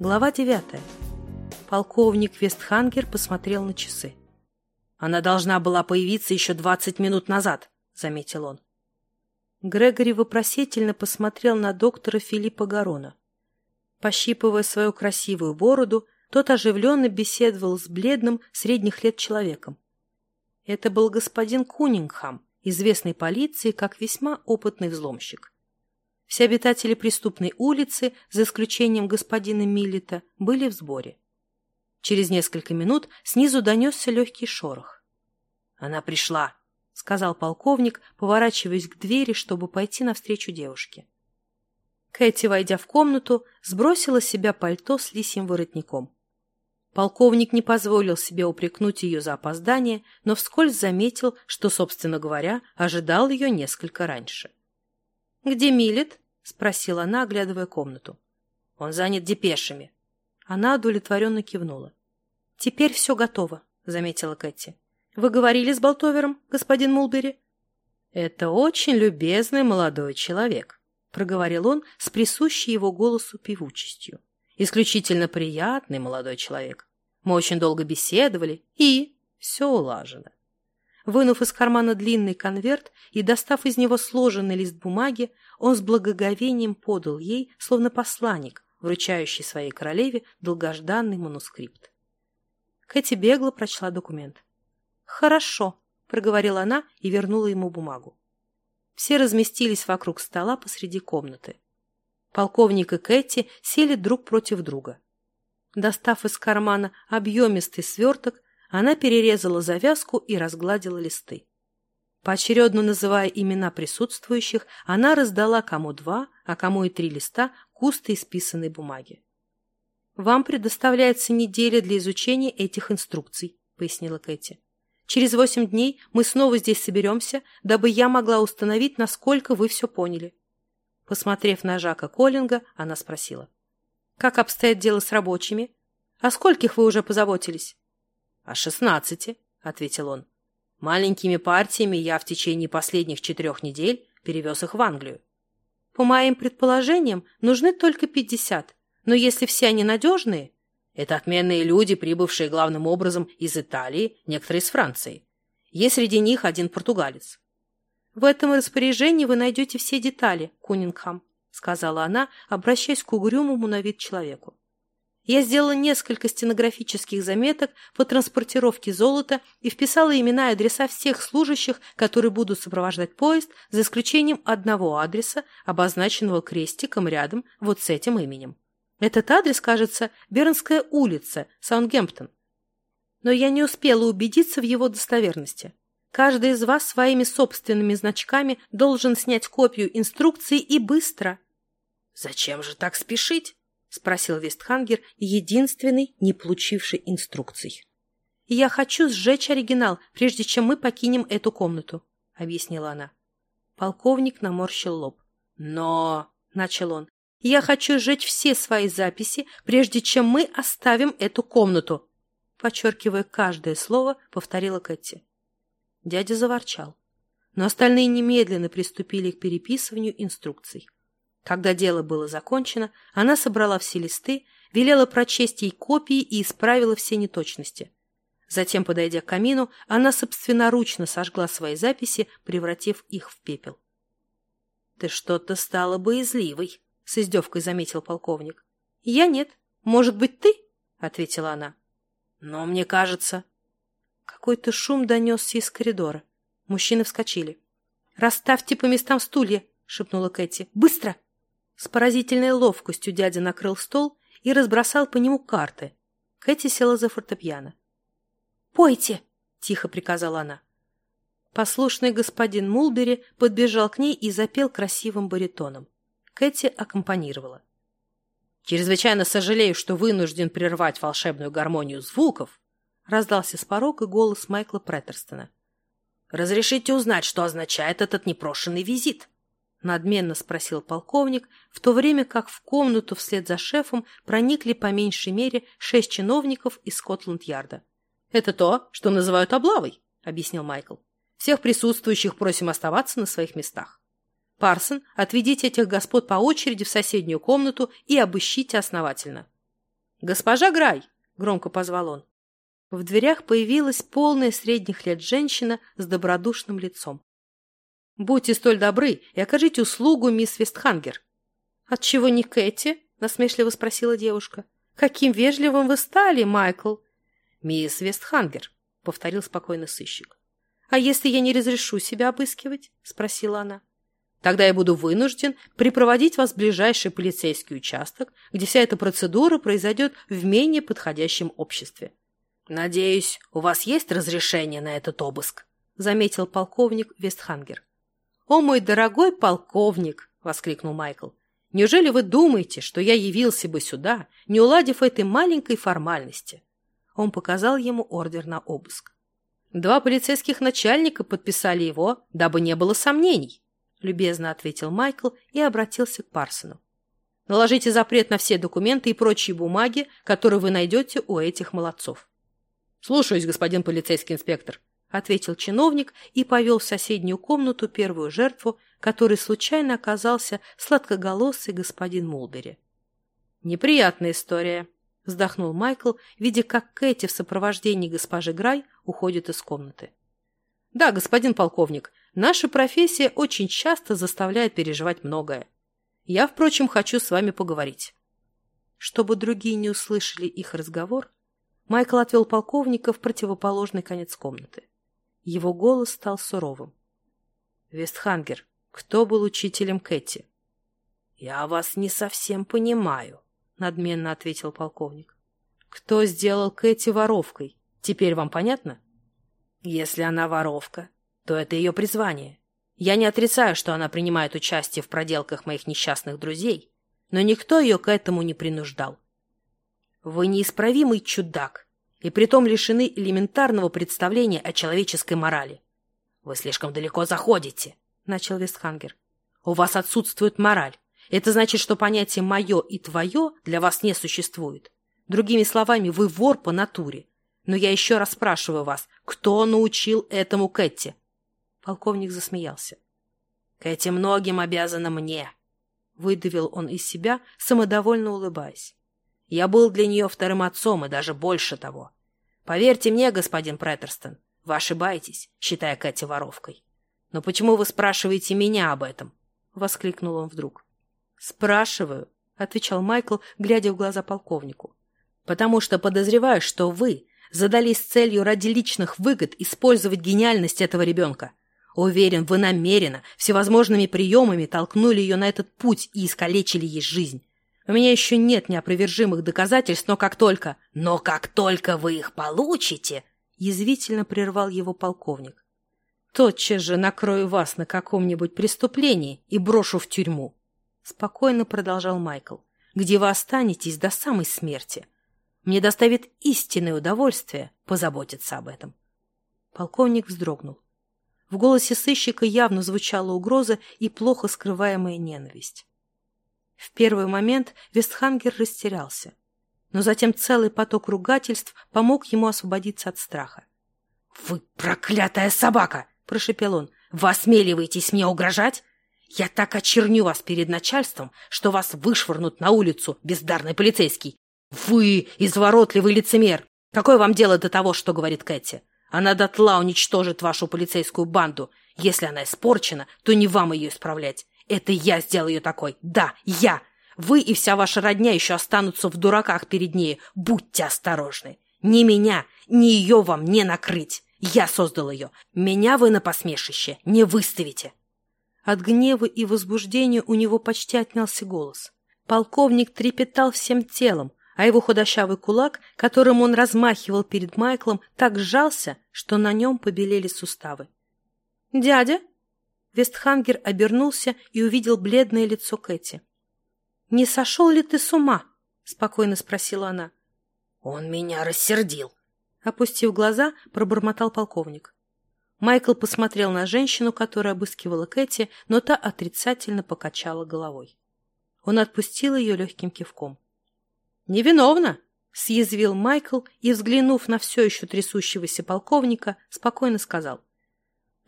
Глава девятая. Полковник Вестхангер посмотрел на часы. «Она должна была появиться еще двадцать минут назад», — заметил он. Грегори вопросительно посмотрел на доктора Филиппа Гарона. Пощипывая свою красивую бороду, тот оживленно беседовал с бледным средних лет человеком. Это был господин Кунингхам, известный полиции как весьма опытный взломщик. Все обитатели преступной улицы, за исключением господина Миллета, были в сборе. Через несколько минут снизу донесся легкий шорох. «Она пришла», — сказал полковник, поворачиваясь к двери, чтобы пойти навстречу девушке. Кэти, войдя в комнату, сбросила с себя пальто с лисьим воротником. Полковник не позволил себе упрекнуть ее за опоздание, но вскользь заметил, что, собственно говоря, ожидал ее несколько раньше. «Где Милет?» — спросила она, оглядывая комнату. «Он занят депешами». Она удовлетворенно кивнула. «Теперь все готово», — заметила Кэти. «Вы говорили с Болтовером, господин Мулбери?» «Это очень любезный молодой человек», — проговорил он с присущей его голосу певучестью. «Исключительно приятный молодой человек. Мы очень долго беседовали, и все улажено. Вынув из кармана длинный конверт и достав из него сложенный лист бумаги, он с благоговением подал ей, словно посланник, вручающий своей королеве долгожданный манускрипт. Кэти бегло прочла документ. «Хорошо», — проговорила она и вернула ему бумагу. Все разместились вокруг стола посреди комнаты. Полковник и Кэти сели друг против друга. Достав из кармана объемистый сверток, она перерезала завязку и разгладила листы. Поочередно называя имена присутствующих, она раздала кому два, а кому и три листа густо исписанной бумаги. «Вам предоставляется неделя для изучения этих инструкций», — пояснила Кэти. «Через восемь дней мы снова здесь соберемся, дабы я могла установить, насколько вы все поняли». Посмотрев на Жака Коллинга, она спросила. «Как обстоит дело с рабочими? О скольких вы уже позаботились?» «О шестнадцати», — ответил он. «Маленькими партиями я в течение последних четырех недель перевез их в Англию. По моим предположениям, нужны только пятьдесят, но если все они надежные...» Это отменные люди, прибывшие главным образом из Италии, некоторые из Франции. Есть среди них один португалец. «В этом распоряжении вы найдете все детали, Кунингхам», — сказала она, обращаясь к угрюмому на вид человеку. Я сделала несколько стенографических заметок по транспортировке золота и вписала имена и адреса всех служащих, которые будут сопровождать поезд, за исключением одного адреса, обозначенного крестиком рядом вот с этим именем. Этот адрес, кажется, Бернская улица, Саундгемптон. Но я не успела убедиться в его достоверности. Каждый из вас своими собственными значками должен снять копию инструкции и быстро. «Зачем же так спешить?» — спросил Вестхангер, единственный, не получивший инструкций. «Я хочу сжечь оригинал, прежде чем мы покинем эту комнату», — объяснила она. Полковник наморщил лоб. «Но...» — начал он. «Я хочу сжечь все свои записи, прежде чем мы оставим эту комнату», подчеркивая каждое слово, повторила Кэти. Дядя заворчал. Но остальные немедленно приступили к переписыванию инструкций. Когда дело было закончено, она собрала все листы, велела прочесть ей копии и исправила все неточности. Затем, подойдя к камину, она собственноручно сожгла свои записи, превратив их в пепел. — Ты что-то стала боязливой, — с издевкой заметил полковник. — Я нет. Может быть, ты? — ответила она. — Но мне кажется... Какой-то шум донесся из коридора. Мужчины вскочили. — Расставьте по местам стулья, — шепнула Кэти. — Быстро! — с поразительной ловкостью дядя накрыл стол и разбросал по нему карты. Кэти села за фортепиано. «Пойте!» — тихо приказала она. Послушный господин Мулбери подбежал к ней и запел красивым баритоном. Кэти аккомпанировала. «Чрезвычайно сожалею, что вынужден прервать волшебную гармонию звуков», раздался с порога голос Майкла Преттерстона. «Разрешите узнать, что означает этот непрошенный визит?» — надменно спросил полковник, в то время как в комнату вслед за шефом проникли по меньшей мере шесть чиновников из Скотланд-Ярда. «Это то, что называют облавой», — объяснил Майкл. «Всех присутствующих просим оставаться на своих местах. Парсон, отведите этих господ по очереди в соседнюю комнату и обыщите основательно». «Госпожа Грай!» — громко позвал он. В дверях появилась полная средних лет женщина с добродушным лицом. «Будьте столь добры и окажите услугу мисс Вестхангер». «Отчего не Кэти?» — насмешливо спросила девушка. «Каким вежливым вы стали, Майкл!» «Мисс Вестхангер», — повторил спокойно сыщик. «А если я не разрешу себя обыскивать?» — спросила она. «Тогда я буду вынужден припроводить вас в ближайший полицейский участок, где вся эта процедура произойдет в менее подходящем обществе». «Надеюсь, у вас есть разрешение на этот обыск?» — заметил полковник Вестхангер. «О, мой дорогой полковник!» — воскликнул Майкл. «Неужели вы думаете, что я явился бы сюда, не уладив этой маленькой формальности?» Он показал ему ордер на обыск. «Два полицейских начальника подписали его, дабы не было сомнений», — любезно ответил Майкл и обратился к Парсону. «Наложите запрет на все документы и прочие бумаги, которые вы найдете у этих молодцов». «Слушаюсь, господин полицейский инспектор», — ответил чиновник и повел в соседнюю комнату первую жертву, которой случайно оказался сладкоголосый господин Мулбери. «Неприятная история», — вздохнул Майкл, видя, как Кэти в сопровождении госпожи Грай уходит из комнаты. «Да, господин полковник, наша профессия очень часто заставляет переживать многое. Я, впрочем, хочу с вами поговорить». Чтобы другие не услышали их разговор, Майкл отвел полковника в противоположный конец комнаты. Его голос стал суровым. «Вестхангер, кто был учителем Кэти?» «Я вас не совсем понимаю», — надменно ответил полковник. «Кто сделал Кэти воровкой? Теперь вам понятно?» «Если она воровка, то это ее призвание. Я не отрицаю, что она принимает участие в проделках моих несчастных друзей, но никто ее к этому не принуждал. Вы неисправимый чудак, и притом лишены элементарного представления о человеческой морали. Вы слишком далеко заходите, — начал Вестхангер. У вас отсутствует мораль. Это значит, что понятие «мое» и «твое» для вас не существует. Другими словами, вы вор по натуре. Но я еще раз спрашиваю вас, кто научил этому Кэти? Полковник засмеялся. Кэти многим обязана мне. Выдавил он из себя, самодовольно улыбаясь. Я был для нее вторым отцом и даже больше того. Поверьте мне, господин Преттерстон, вы ошибаетесь, считая Кэти воровкой. Но почему вы спрашиваете меня об этом? Воскликнул он вдруг. Спрашиваю, отвечал Майкл, глядя в глаза полковнику. Потому что подозреваю, что вы задались целью ради личных выгод использовать гениальность этого ребенка. Уверен, вы намеренно, всевозможными приемами толкнули ее на этот путь и искалечили ей жизнь. У меня еще нет неопровержимых доказательств, но как только... Но как только вы их получите, язвительно прервал его полковник. Тотчас же накрою вас на каком-нибудь преступлении и брошу в тюрьму. Спокойно продолжал Майкл. Где вы останетесь до самой смерти. Мне доставит истинное удовольствие позаботиться об этом. Полковник вздрогнул. В голосе сыщика явно звучала угроза и плохо скрываемая ненависть. В первый момент Вестхангер растерялся, но затем целый поток ругательств помог ему освободиться от страха. «Вы проклятая собака!» – прошепел он. «Вы осмеливаетесь мне угрожать? Я так очерню вас перед начальством, что вас вышвырнут на улицу, бездарный полицейский. Вы изворотливый лицемер! Какое вам дело до того, что говорит Кэти? Она дотла уничтожит вашу полицейскую банду. Если она испорчена, то не вам ее исправлять. Это я сделал ее такой. Да, я. Вы и вся ваша родня еще останутся в дураках перед ней. Будьте осторожны. Ни меня, ни ее вам не накрыть. Я создал ее. Меня вы на посмешище не выставите. От гнева и возбуждения у него почти отнялся голос. Полковник трепетал всем телом, а его худощавый кулак, которым он размахивал перед Майклом, так сжался, что на нем побелели суставы. «Дядя?» Вестхангер обернулся и увидел бледное лицо Кэти. «Не сошел ли ты с ума?» — спокойно спросила она. «Он меня рассердил!» Опустив глаза, пробормотал полковник. Майкл посмотрел на женщину, которая обыскивала Кэти, но та отрицательно покачала головой. Он отпустил ее легким кивком. «Невиновна!» — съязвил Майкл и, взглянув на все еще трясущегося полковника, спокойно сказал.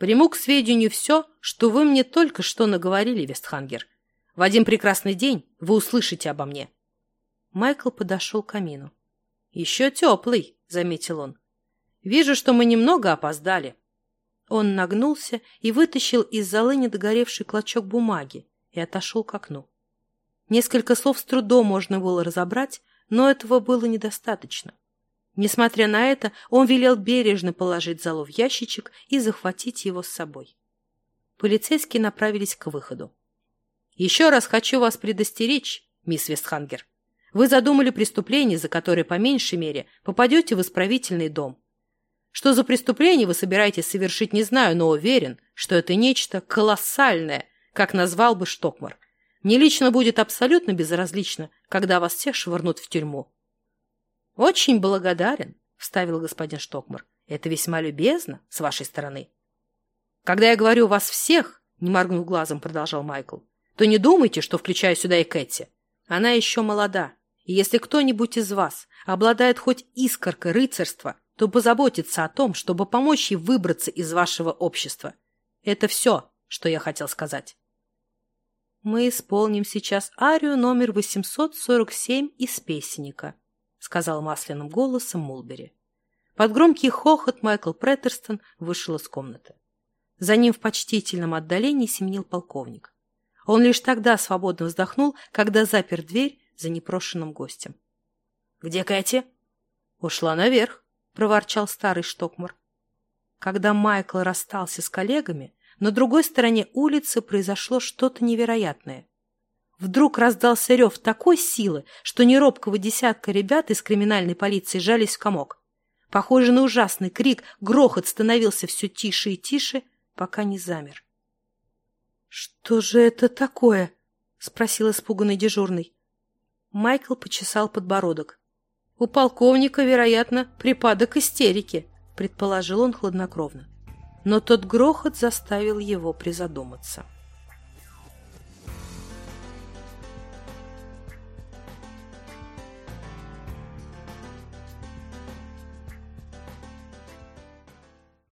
Приму к сведению все, что вы мне только что наговорили, Вестхангер. В один прекрасный день вы услышите обо мне. Майкл подошел к камину. «Еще теплый», — заметил он. «Вижу, что мы немного опоздали». Он нагнулся и вытащил из золы недогоревший клочок бумаги и отошел к окну. Несколько слов с трудом можно было разобрать, но этого было недостаточно. Несмотря на это, он велел бережно положить залу в ящичек и захватить его с собой. Полицейские направились к выходу. «Еще раз хочу вас предостеречь, мисс Вестхангер. Вы задумали преступление, за которое, по меньшей мере, попадете в исправительный дом. Что за преступление вы собираетесь совершить, не знаю, но уверен, что это нечто колоссальное, как назвал бы Штокмар. Мне лично будет абсолютно безразлично, когда вас всех швырнут в тюрьму. — Очень благодарен, — вставил господин Штокмар. — Это весьма любезно с вашей стороны. — Когда я говорю вас всех, — не моргнув глазом, продолжал Майкл, — то не думайте, что включаю сюда и Кэти. Она еще молода, и если кто-нибудь из вас обладает хоть искоркой рыцарства, то позаботится о том, чтобы помочь ей выбраться из вашего общества. Это все, что я хотел сказать. «Мы исполним сейчас арию номер 847 из песенника», — сказал масляным голосом Мулбери. Под громкий хохот Майкл Преттерстон вышел из комнаты. За ним в почтительном отдалении семенил полковник. Он лишь тогда свободно вздохнул, когда запер дверь за непрошенным гостем. «Где Кэти?» «Ушла наверх», — проворчал старый Штокмар. Когда Майкл расстался с коллегами, на другой стороне улицы произошло что-то невероятное. Вдруг раздался рев такой силы, что неробкого десятка ребят из криминальной полиции жались в комок. Похоже на ужасный крик, грохот становился все тише и тише, пока не замер. — Что же это такое? — спросил испуганный дежурный. Майкл почесал подбородок. У полковника, вероятно, припадок истерики, предположил он хладнокровно. Но тот грохот заставил его призадуматься.